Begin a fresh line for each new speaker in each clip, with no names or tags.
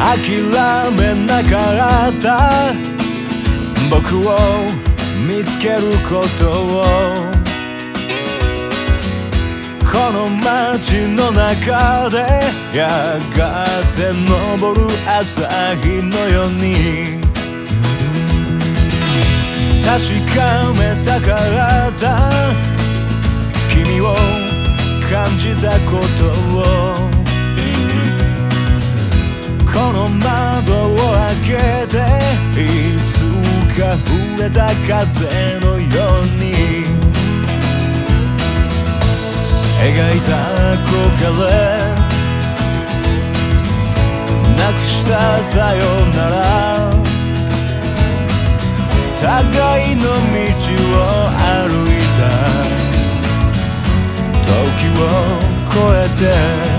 諦めなかった。僕を見つけることを。この街の中でやがて昇る朝日のように。確かめたかった君を感じたことを。この窓を開けていつか触れた風のように。描いた憧れなくしたさよなら。互いの道を歩いた。時を超えて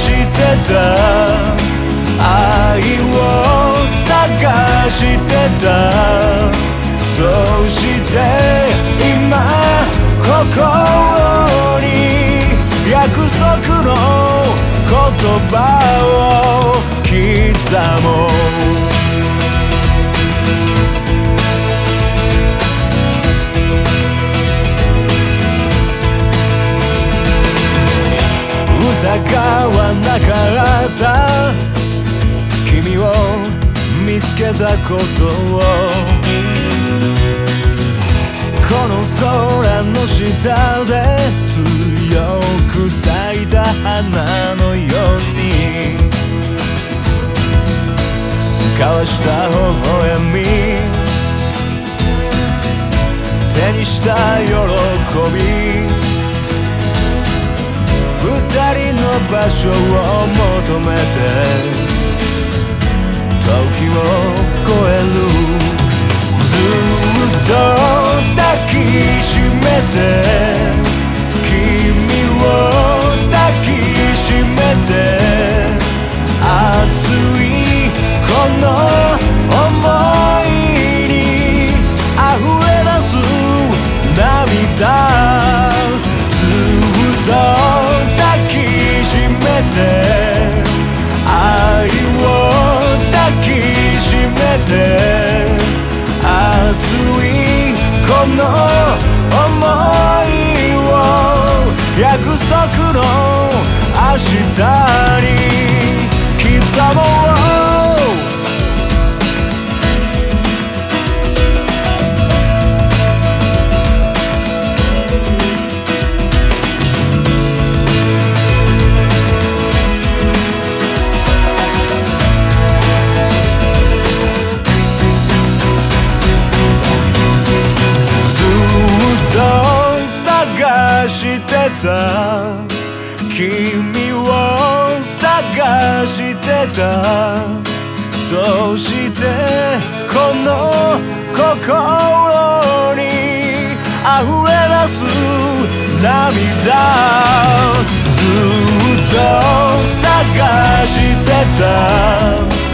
してた。愛を探してた。そして今心に約束の言葉を刻もう。わなかった君を見つけたことをこの空の下で強く咲いた花のように。交わした微笑み。手にした喜び。二人の場所を求めて明日に刻もう。ずっと探してた。君探してた。そしてこの心に溢れ出す涙。ずっと探してた。